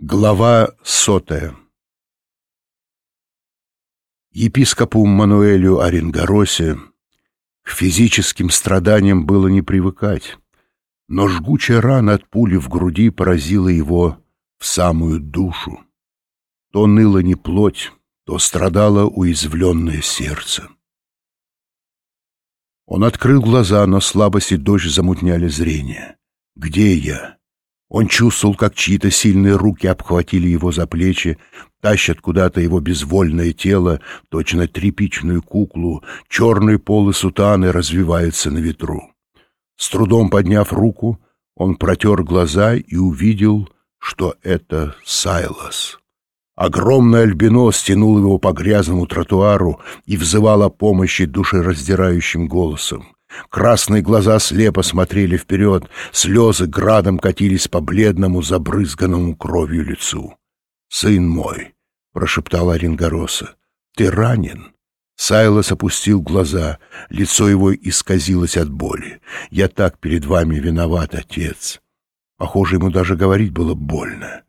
Глава сотая Епископу Мануэлю Оренгоросе к физическим страданиям было не привыкать, но жгучая рана от пули в груди поразила его в самую душу. То ныла не плоть, то страдало уязвленное сердце. Он открыл глаза, но слабость и дождь замутняли зрение. «Где я?» Он чувствовал, как чьи-то сильные руки обхватили его за плечи, тащат куда-то его безвольное тело, точно тряпичную куклу, черные полы сутаны развиваются на ветру. С трудом подняв руку, он протер глаза и увидел, что это Сайлас. Огромный альбинос тянул его по грязному тротуару и взывал о помощи душераздирающим голосом. Красные глаза слепо смотрели вперед, слезы градом катились по бледному, забрызганному кровью лицу. «Сын мой», — прошептал Оренгороса, — «ты ранен». Сайлос опустил глаза, лицо его исказилось от боли. «Я так перед вами виноват, отец». Похоже, ему даже говорить было больно.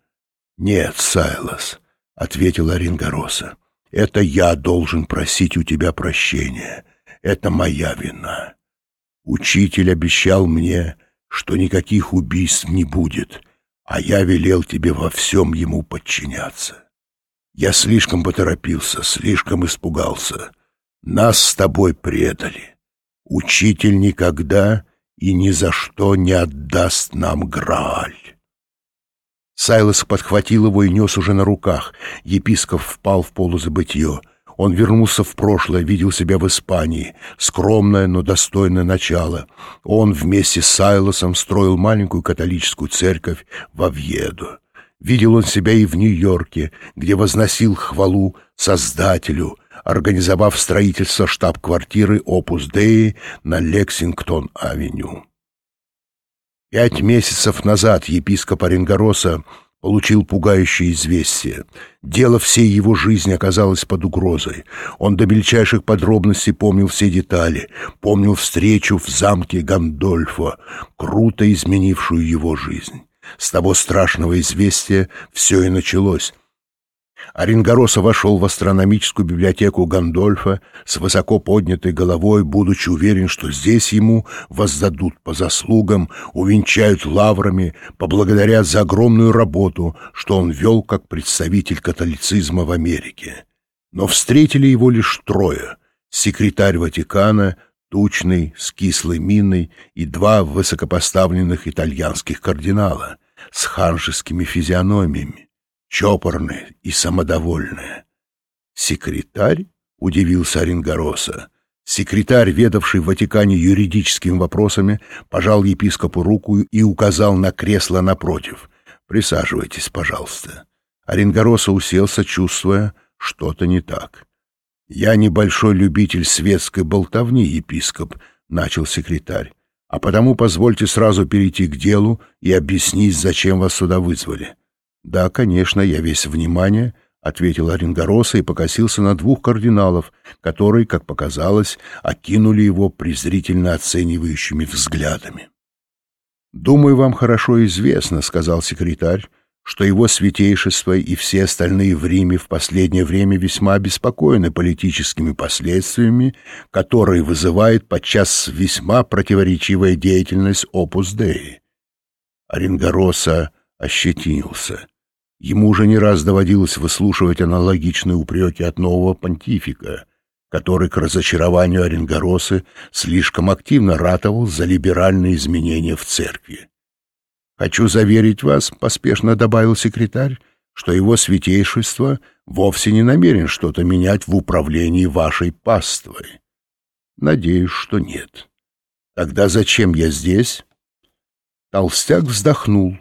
«Нет, Сайлос», — ответил Оренгороса, — «это я должен просить у тебя прощения. Это моя вина». Учитель обещал мне, что никаких убийств не будет, а я велел тебе во всем ему подчиняться. Я слишком поторопился, слишком испугался. Нас с тобой предали. Учитель никогда и ни за что не отдаст нам Грааль. Сайлос подхватил его и нес уже на руках. Епископ впал в полузабытье — он вернулся в прошлое, видел себя в Испании. Скромное, но достойное начало. Он вместе с Сайлосом строил маленькую католическую церковь в Овьедо. Видел он себя и в Нью-Йорке, где возносил хвалу Создателю, организовав строительство штаб-квартиры Опус Деи на Лексингтон-авеню. Пять месяцев назад епископ Оренгороса получил пугающее известие. Дело всей его жизни оказалось под угрозой. Он до мельчайших подробностей помнил все детали, помнил встречу в замке Гандольфа, круто изменившую его жизнь. С того страшного известия все и началось — Оренгороса вошел в астрономическую библиотеку Гандольфа с высоко поднятой головой, будучи уверен, что здесь ему воздадут по заслугам, увенчают лаврами, поблагодарят за огромную работу, что он вел как представитель католицизма в Америке. Но встретили его лишь трое — секретарь Ватикана, тучный, с кислой миной, и два высокопоставленных итальянских кардинала с ханжескими физиономиями чопорная и самодовольная. «Секретарь?» — удивился Оренгороса. Секретарь, ведавший в Ватикане юридическими вопросами, пожал епископу руку и указал на кресло напротив. «Присаживайтесь, пожалуйста». Оренгороса уселся, чувствуя, что-то не так. «Я небольшой любитель светской болтовни, епископ», — начал секретарь, «а потому позвольте сразу перейти к делу и объяснить, зачем вас сюда вызвали». «Да, конечно, я весь внимание», — ответил Оренгороса и покосился на двух кардиналов, которые, как показалось, окинули его презрительно оценивающими взглядами. «Думаю, вам хорошо известно», — сказал секретарь, что его святейшество и все остальные в Риме в последнее время весьма обеспокоены политическими последствиями, которые вызывает подчас весьма противоречивая деятельность Опус Деи. Оренгороса ощетинился. Ему уже не раз доводилось выслушивать аналогичные упреки от нового понтифика, который к разочарованию Оренгоросы слишком активно ратовал за либеральные изменения в церкви. «Хочу заверить вас», — поспешно добавил секретарь, что его святейшество вовсе не намерен что-то менять в управлении вашей паствой. Надеюсь, что нет. Тогда зачем я здесь? Толстяк вздохнул.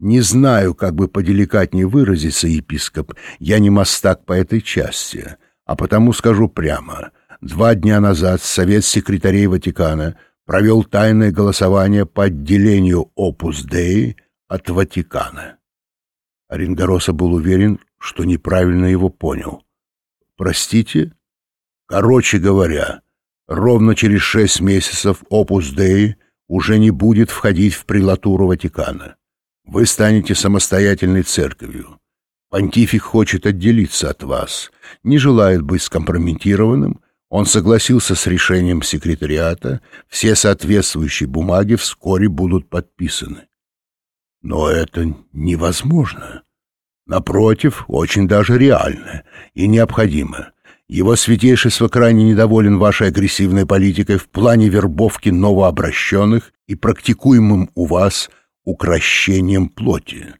Не знаю, как бы поделикатнее выразиться, епископ, я не мастак по этой части, а потому скажу прямо. Два дня назад Совет секретарей Ватикана провел тайное голосование по отделению Опус Деи от Ватикана. Оренгороса был уверен, что неправильно его понял. «Простите?» «Короче говоря, ровно через шесть месяцев Опус Деи уже не будет входить в прелатуру Ватикана». Вы станете самостоятельной церковью. Понтифик хочет отделиться от вас, не желает быть скомпрометированным, он согласился с решением секретариата, все соответствующие бумаги вскоре будут подписаны. Но это невозможно. Напротив, очень даже реально и необходимо. Его святейшество крайне недоволен вашей агрессивной политикой в плане вербовки новообращенных и практикуемым у вас укращением плоти.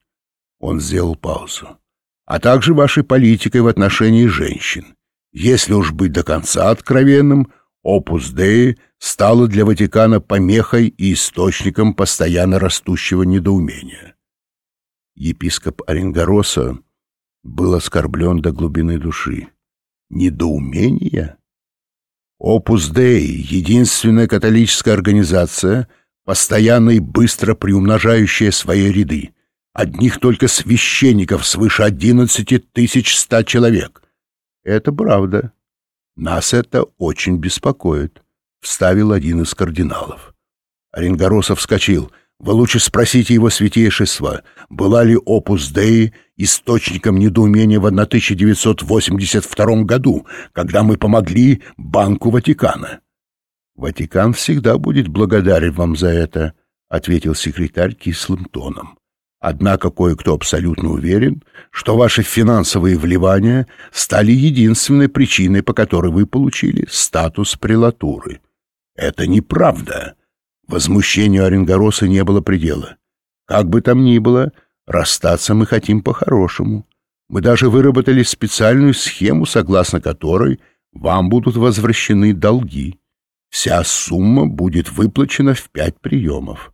Он сделал паузу. А также вашей политикой в отношении женщин. Если уж быть до конца откровенным, Опус Деи стало для Ватикана помехой и источником постоянно растущего недоумения. Епископ Оренгороса был оскорблен до глубины души. Недоумение? Опус Dei — единственная католическая организация, постоянно и быстро приумножающая свои ряды. Одних только священников свыше одиннадцати тысяч ста человек. Это правда. Нас это очень беспокоит, — вставил один из кардиналов. Оренгоросов вскочил — вы лучше спросите его святейшество, была ли опус Деи источником недоумения в 1982 году, когда мы помогли Банку Ватикана. «Ватикан всегда будет благодарен вам за это», — ответил секретарь кислым тоном. «Однако кое-кто абсолютно уверен, что ваши финансовые вливания стали единственной причиной, по которой вы получили статус прелатуры. Это неправда». Возмущению Оренгороса не было предела. Как бы там ни было, расстаться мы хотим по-хорошему. Мы даже выработали специальную схему, согласно которой вам будут возвращены долги. Вся сумма будет выплачена в пять приемов.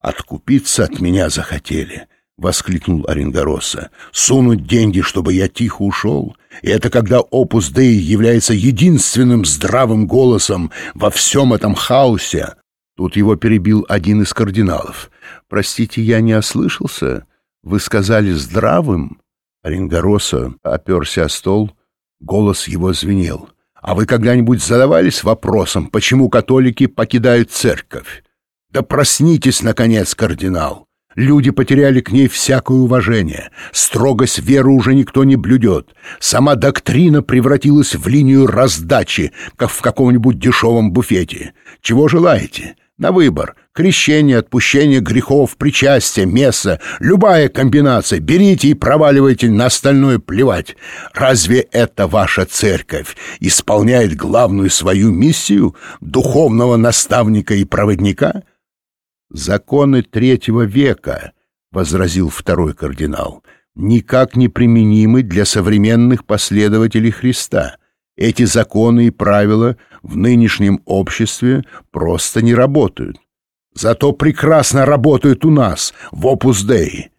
«Откупиться от меня захотели», — воскликнул Оренгороса. «Сунуть деньги, чтобы я тихо ушел? И это когда Опус Дей является единственным здравым голосом во всем этом хаосе, Тут его перебил один из кардиналов. «Простите, я не ослышался. Вы сказали здравым?» Оренгороса оперся о стол, голос его звенел. «А вы когда-нибудь задавались вопросом, почему католики покидают церковь? Да проснитесь, наконец, кардинал! Люди потеряли к ней всякое уважение. Строгость веры уже никто не блюдет. Сама доктрина превратилась в линию раздачи, как в каком-нибудь дешевом буфете. Чего желаете? На выбор. Крещение, отпущение грехов, причастие, месса. Любая комбинация. Берите и проваливайте, на остальное плевать. Разве это ваша церковь исполняет главную свою миссию духовного наставника и проводника? Законы третьего века, — возразил второй кардинал, — никак не применимы для современных последователей Христа. Эти законы и правила в нынешнем обществе просто не работают. Зато прекрасно работают у нас, в Опус Dei.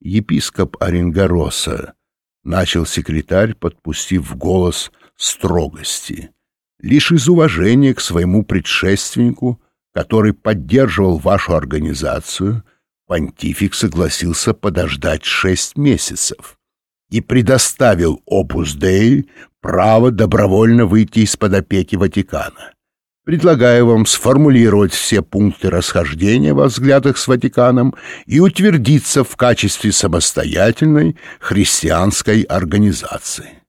Епископ Оренгороса, начал секретарь, подпустив в голос строгости. Лишь из уважения к своему предшественнику, который поддерживал вашу организацию, понтифик согласился подождать шесть месяцев и предоставил Опус Dei право добровольно выйти из-под опеки Ватикана. Предлагаю вам сформулировать все пункты расхождения во взглядах с Ватиканом и утвердиться в качестве самостоятельной христианской организации.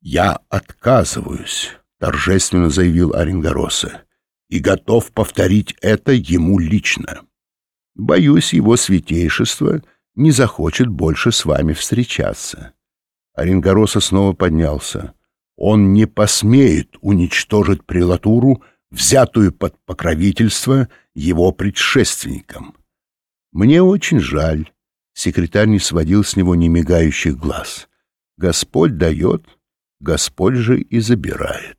«Я отказываюсь», — торжественно заявил Оренгороса, «и готов повторить это ему лично. Боюсь, его святейшество не захочет больше с вами встречаться». Оренгороса снова поднялся. Он не посмеет уничтожить прелатуру, взятую под покровительство его предшественникам. Мне очень жаль. Секретарь не сводил с него немигающих глаз. Господь дает, Господь же и забирает.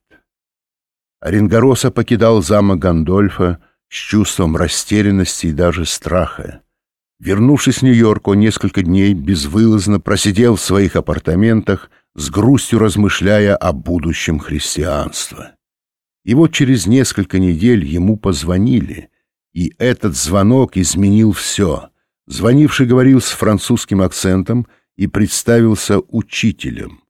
Оренгороса покидал замок Гандольфа с чувством растерянности и даже страха. Вернувшись в Нью-Йорк, он несколько дней безвылазно просидел в своих апартаментах, с грустью размышляя о будущем христианства. И вот через несколько недель ему позвонили, и этот звонок изменил все. Звонивший говорил с французским акцентом и представился учителем.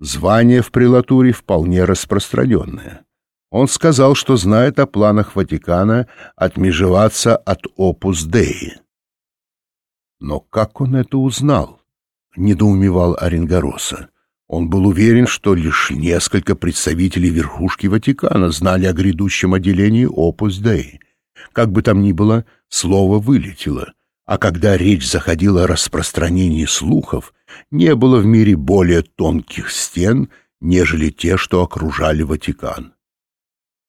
Звание в прелатуре вполне распространенное. Он сказал, что знает о планах Ватикана отмежеваться от Опус Деи. Но как он это узнал? Недоумевал Оренгороса. Он был уверен, что лишь несколько представителей верхушки Ватикана знали о грядущем отделении Opus Dei. Как бы там ни было, слово вылетело, а когда речь заходила о распространении слухов, не было в мире более тонких стен, нежели те, что окружали Ватикан.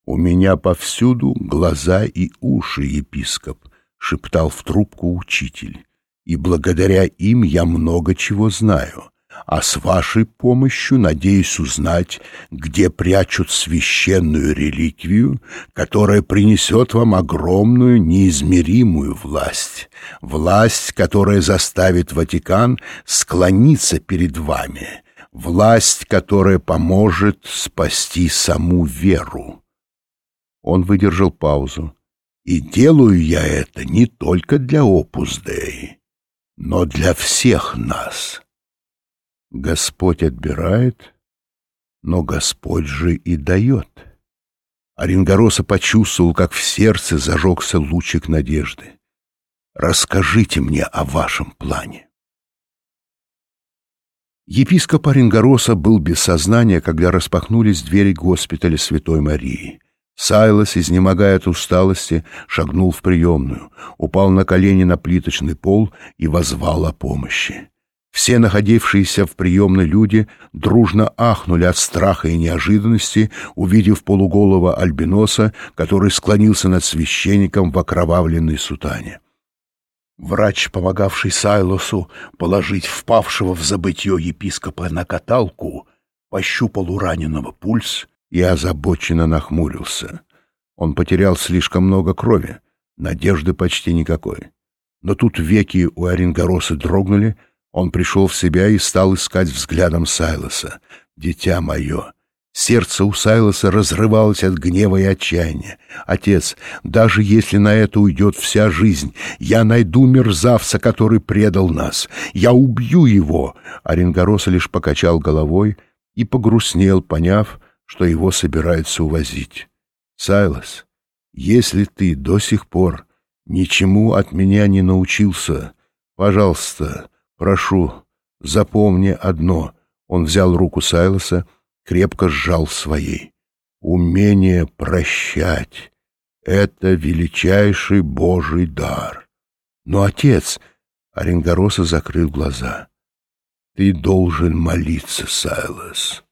«У меня повсюду глаза и уши, епископ», — шептал в трубку учитель, «и благодаря им я много чего знаю» а с вашей помощью надеюсь узнать, где прячут священную реликвию, которая принесет вам огромную неизмеримую власть, власть, которая заставит Ватикан склониться перед вами, власть, которая поможет спасти саму веру. Он выдержал паузу. И делаю я это не только для Опус Dei, но для всех нас. Господь отбирает, но Господь же и дает. Оренгороса почувствовал, как в сердце зажегся лучик надежды. «Расскажите мне о вашем плане». Епископ Оренгороса был без сознания, когда распахнулись двери госпиталя Святой Марии. Сайлос, изнемогая от усталости, шагнул в приемную, упал на колени на плиточный пол и возвал о помощи. Все находившиеся в приемной люди дружно ахнули от страха и неожиданности, увидев полуголого альбиноса, который склонился над священником в окровавленной сутане. Врач, помогавший Сайлосу положить впавшего в забытье епископа на каталку, пощупал у раненого пульс и озабоченно нахмурился. Он потерял слишком много крови, надежды почти никакой. Но тут веки у Оренгороса дрогнули, он пришел в себя и стал искать взглядом Сайлоса. «Дитя мое!» Сердце у Сайлоса разрывалось от гнева и отчаяния. «Отец, даже если на это уйдет вся жизнь, я найду мерзавца, который предал нас. Я убью его!» Оренгороса лишь покачал головой и погрустнел, поняв, что его собираются увозить. «Сайлос, если ты до сих пор ничему от меня не научился, пожалуйста, Прошу, запомни одно. Он взял руку Сайлоса, крепко сжал своей. Умение прощать — это величайший Божий дар. Но отец... Оренгороса закрыл глаза. Ты должен молиться, Сайлос.